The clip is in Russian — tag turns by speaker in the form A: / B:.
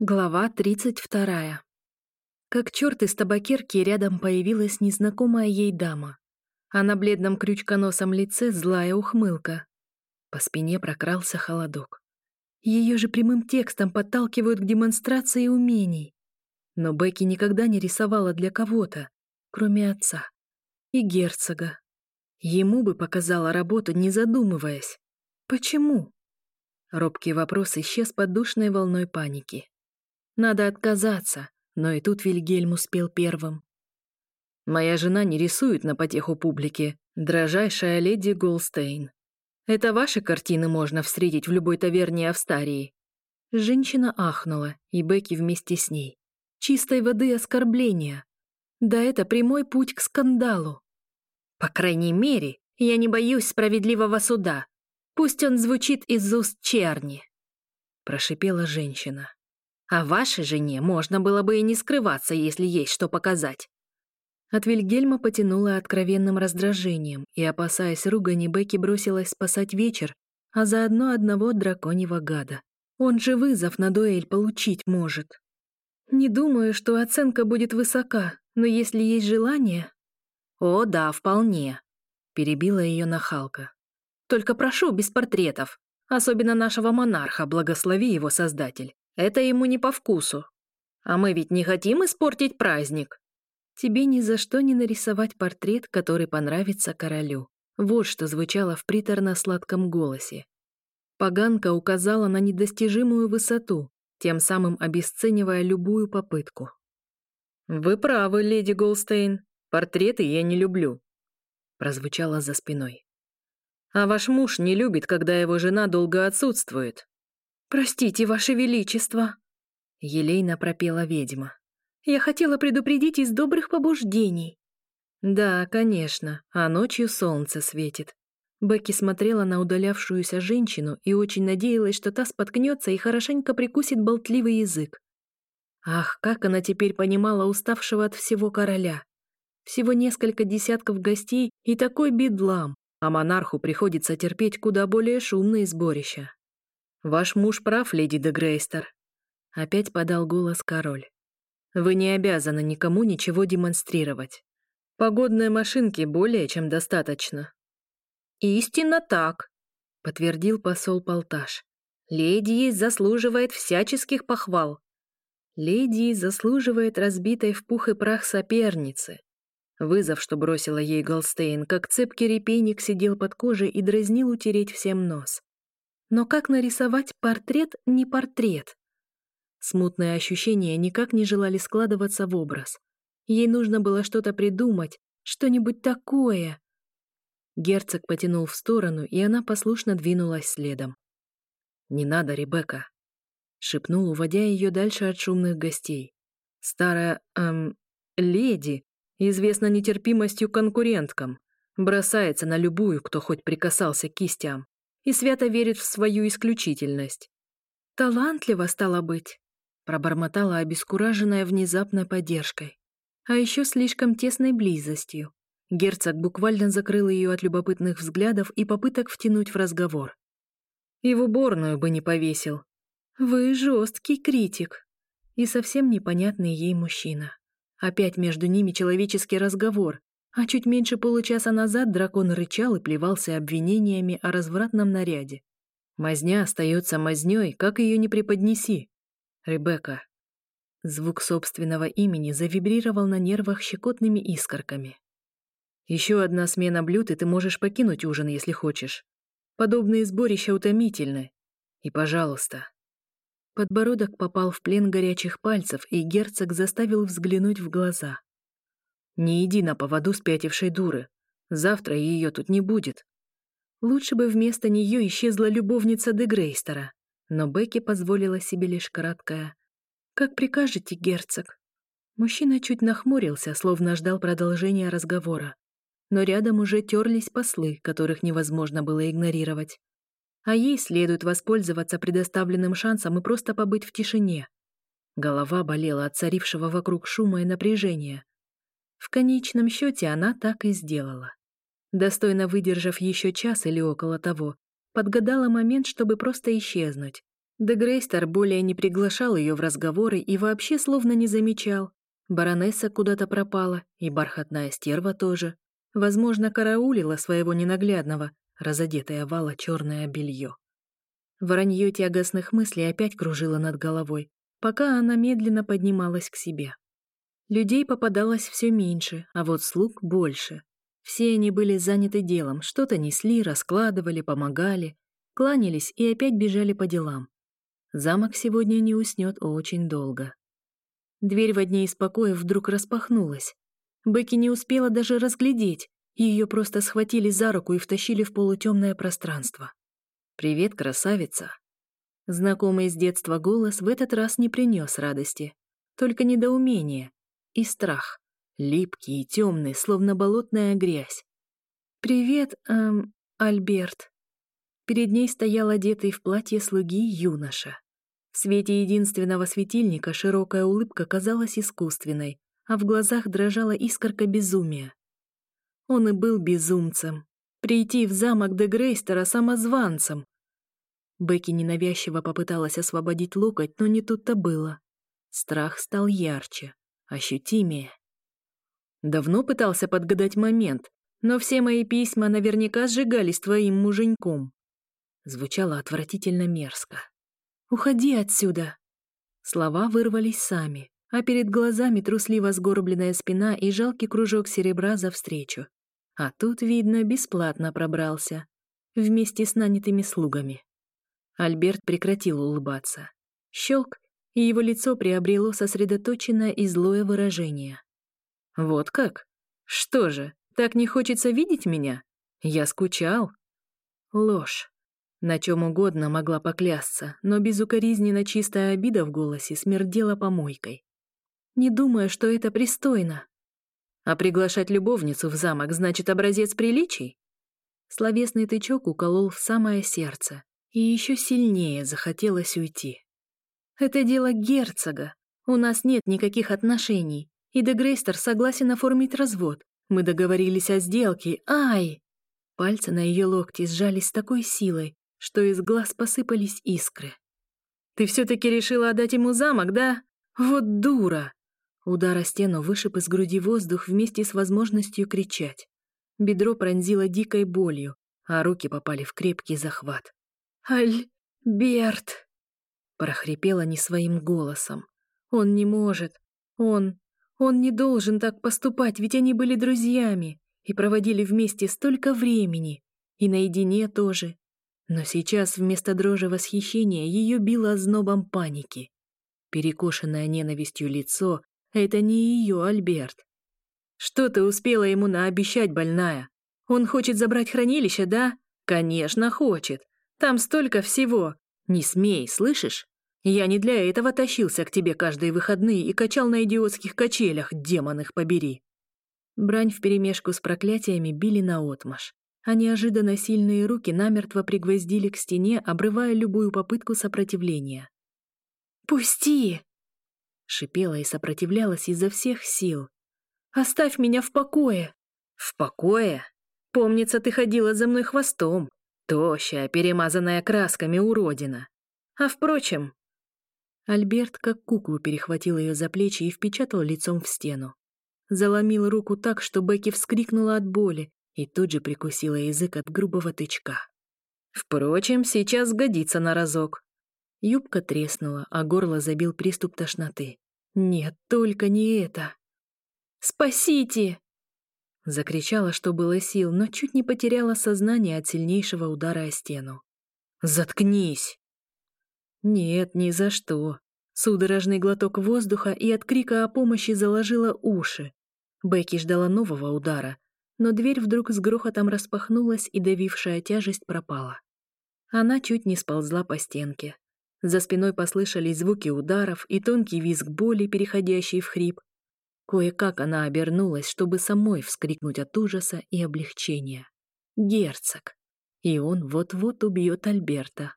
A: Глава 32. Как черт из табакерки рядом появилась незнакомая ей дама, а на бледном крючконосом лице злая ухмылка. По спине прокрался холодок. Ее же прямым текстом подталкивают к демонстрации умений. Но Бекки никогда не рисовала для кого-то, кроме отца и герцога. Ему бы показала работу, не задумываясь. Почему? Робкий вопрос исчез под душной волной паники. Надо отказаться, но и тут Вильгельм успел первым. «Моя жена не рисует на потеху публики, дрожайшая леди Голстейн. Это ваши картины можно встретить в любой таверне Австарии». Женщина ахнула, и Бекки вместе с ней. «Чистой воды оскорбления. Да это прямой путь к скандалу». «По крайней мере, я не боюсь справедливого суда. Пусть он звучит из уст черни», — прошипела женщина. А вашей жене можно было бы и не скрываться, если есть что показать. От Вильгельма потянула откровенным раздражением и, опасаясь ругани, Бекки бросилась спасать вечер, а заодно одного драконьего гада. Он же вызов на дуэль получить может. Не думаю, что оценка будет высока, но если есть желание... О, да, вполне, — перебила ее нахалка. Только прошу без портретов, особенно нашего монарха, благослови его создатель. Это ему не по вкусу. А мы ведь не хотим испортить праздник. Тебе ни за что не нарисовать портрет, который понравится королю. Вот что звучало в приторно-сладком голосе. Поганка указала на недостижимую высоту, тем самым обесценивая любую попытку. «Вы правы, леди Голстейн. Портреты я не люблю», — прозвучало за спиной. «А ваш муж не любит, когда его жена долго отсутствует», «Простите, Ваше Величество!» — Елейна пропела ведьма. «Я хотела предупредить из добрых побуждений». «Да, конечно, а ночью солнце светит». Бекки смотрела на удалявшуюся женщину и очень надеялась, что та споткнется и хорошенько прикусит болтливый язык. Ах, как она теперь понимала уставшего от всего короля. Всего несколько десятков гостей и такой бедлам, а монарху приходится терпеть куда более шумные сборища. «Ваш муж прав, леди де Грейстер», — опять подал голос король. «Вы не обязаны никому ничего демонстрировать. Погодной машинки более чем достаточно». «Истинно так», — подтвердил посол Полташ. «Леди заслуживает всяческих похвал». Леди заслуживает разбитой в пух и прах соперницы. Вызов, что бросила ей Голстейн, как цепкий репейник сидел под кожей и дразнил утереть всем нос. Но как нарисовать портрет не портрет? Смутные ощущения никак не желали складываться в образ. Ей нужно было что-то придумать, что-нибудь такое. Герцог потянул в сторону, и она послушно двинулась следом. «Не надо, Ребекка!» — шепнул, уводя ее дальше от шумных гостей. «Старая, эм, леди, известна нетерпимостью конкуренткам, бросается на любую, кто хоть прикасался к кистям и свято верит в свою исключительность. Талантливо стало быть, пробормотала обескураженная внезапной поддержкой. А еще слишком тесной близостью. Герцог буквально закрыл ее от любопытных взглядов и попыток втянуть в разговор. И в уборную бы не повесил. Вы жесткий критик. И совсем непонятный ей мужчина. Опять между ними человеческий разговор, а чуть меньше получаса назад дракон рычал и плевался обвинениями о развратном наряде. Мазня остается мазней, как ее не преподнеси. Ребекка. Звук собственного имени завибрировал на нервах щекотными искорками. Еще одна смена блюд, и ты можешь покинуть ужин, если хочешь. Подобные сборища утомительны. И, пожалуйста. Подбородок попал в плен горячих пальцев, и герцог заставил взглянуть в глаза — не иди на поводу спятившей дуры. Завтра ее тут не будет. Лучше бы вместо нее исчезла любовница де Грейстера. Но Бекки позволила себе лишь краткое «Как прикажете, герцог?» Мужчина чуть нахмурился, словно ждал продолжения разговора. Но рядом уже терлись послы, которых невозможно было игнорировать. А ей следует воспользоваться предоставленным шансом и просто побыть в тишине. Голова болела от царившего вокруг шума и напряжения — в конечном счете она так и сделала. Достойно выдержав еще час или около того, подгадала момент, чтобы просто исчезнуть. Дегрейстер более не приглашал ее в разговоры и вообще словно не замечал. Баронесса куда-то пропала, и бархатная стерва тоже. Возможно, караулила своего ненаглядного, разодетая вала черное белье. Воронье тягостных мыслей опять кружило над головой, пока она медленно поднималась к себе. Людей попадалось все меньше, а вот слуг больше. Все они были заняты делом, что-то несли, раскладывали, помогали, кланялись и опять бежали по делам. Замок сегодня не уснет очень долго. Дверь в одни из покоев вдруг распахнулась. Бекки не успела даже разглядеть, ее просто схватили за руку и втащили в полутемное пространство. «Привет, красавица!» Знакомый с детства голос в этот раз не принес радости, только недоумение, и страх, липкий и темный, словно болотная грязь. «Привет, эм, Альберт». Перед ней стоял одетый в платье слуги юноша. В свете единственного светильника широкая улыбка казалась искусственной, а в глазах дрожала искорка безумия. Он и был безумцем. Прийти в замок де Грейстера самозванцем. Бекки ненавязчиво попыталась освободить локоть, но не тут-то было. Страх стал ярче ощутимее. Давно пытался подгадать момент, но все мои письма наверняка сжигались твоим муженьком. Звучало отвратительно мерзко. «Уходи отсюда!» Слова вырвались сами, а перед глазами трусливо сгорбленная спина и жалкий кружок серебра за встречу. А тут, видно, бесплатно пробрался. Вместе с нанятыми слугами. Альберт прекратил улыбаться. Щелк, и его лицо приобрело сосредоточенное и злое выражение. «Вот как? Что же, так не хочется видеть меня? Я скучал». Ложь. На чем угодно могла поклясться, но безукоризненно чистая обида в голосе смердела помойкой. «Не думая, что это пристойно». «А приглашать любовницу в замок значит образец приличий?» Словесный тычок уколол в самое сердце, и еще сильнее захотелось уйти. Это дело герцога. У нас нет никаких отношений. И де Грейстер согласен оформить развод. Мы договорились о сделке. Ай!» Пальцы на ее локти сжались с такой силой, что из глаз посыпались искры. «Ты все-таки решила отдать ему замок, да? Вот дура!» Удар о стену вышиб из груди воздух вместе с возможностью кричать. Бедро пронзило дикой болью, а руки попали в крепкий захват. «Альберт!» прохрипела не своим голосом. «Он не может! Он... Он не должен так поступать, ведь они были друзьями и проводили вместе столько времени, и наедине тоже». Но сейчас вместо дрожи восхищения ее било ознобом паники. Перекошенное ненавистью лицо — это не ее Альберт. «Что ты успела ему наобещать, больная? Он хочет забрать хранилище, да? Конечно, хочет. Там столько всего. Не смей, слышишь?» Я не для этого тащился к тебе каждые выходные и качал на идиотских качелях, демон их побери. Брань вперемешку с проклятиями били на наотмашь, а неожиданно сильные руки намертво пригвоздили к стене, обрывая любую попытку сопротивления. «Пусти!» — шипела и сопротивлялась изо всех сил. «Оставь меня в покое!» «В покое? Помнится, ты ходила за мной хвостом, тощая, перемазанная красками уродина. А впрочем, Альберт, как куклу, перехватил ее за плечи и впечатал лицом в стену. Заломил руку так, что Бекки вскрикнула от боли и тут же прикусила язык от грубого тычка. Впрочем, сейчас годится на разок. Юбка треснула, а горло забил приступ тошноты. Нет, только не это. «Спасите!» Закричала, что было сил, но чуть не потеряла сознание от сильнейшего удара о стену. «Заткнись!» Нет, ни за что. Судорожный глоток воздуха и от крика о помощи заложила уши. Бекки ждала нового удара, но дверь вдруг с грохотом распахнулась и давившая тяжесть пропала. Она чуть не сползла по стенке. За спиной послышались звуки ударов и тонкий визг боли, переходящий в хрип. Кое-как она обернулась, чтобы самой вскрикнуть от ужаса и облегчения. «Герцог!» И он вот-вот убьет Альберта.